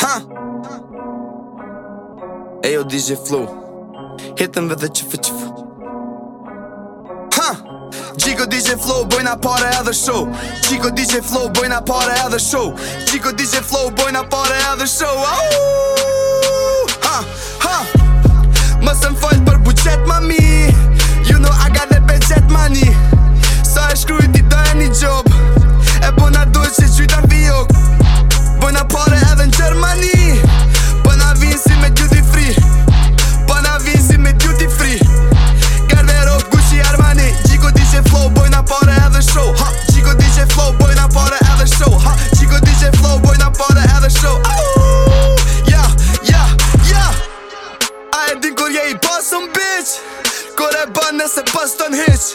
Ha Ejo DJ Flow Hitëm vë dhe që fë që fë Chico DJ Flow boy na pare other show Chico DJ Flow boy na pare other show Chico DJ Flow boy na pare other show Au! Kur e bën nëse pas ton hiq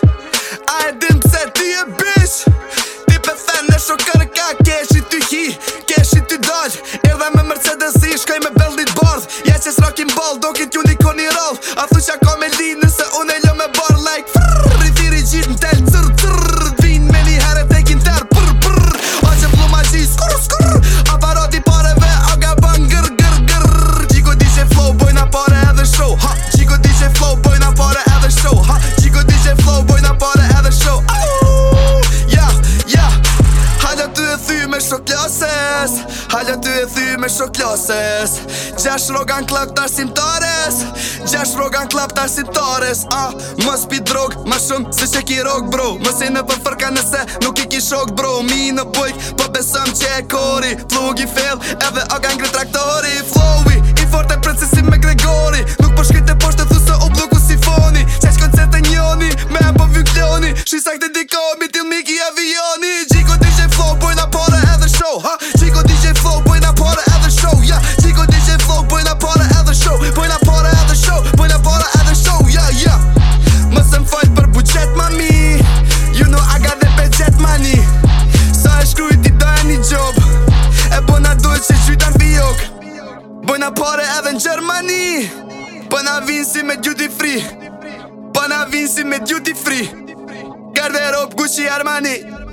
A e din pëse ti e bish Ti pe fen në shokër ka i ty hi, i ty dal dhe me Mercedes i shkaj me bellit bardh Ja që s'rakin ball, do kit unicorn i roll A thu ka me li nëse unë e lë me bardh e thy me shokloses Gjash rogan klap të arsimtares Gjash rogan klap të arsimtares ah, më spi drog, ma shumë se që ki rog bro Më si në përfërka nëse nuk i ki shok bro Mi në bojk, po besëm që e kori Plug i fail, edhe aga ngri traktori Flowy, i fort e prënë me Gregori Nuk po shkite po thu se u bloku si foni Qesh koncerte njoni, me e po vykloni Shisak të dikomi, til miki avioni Tani Pa na si me duty free Pa na vinë si me duty free Garderob Gucci Armani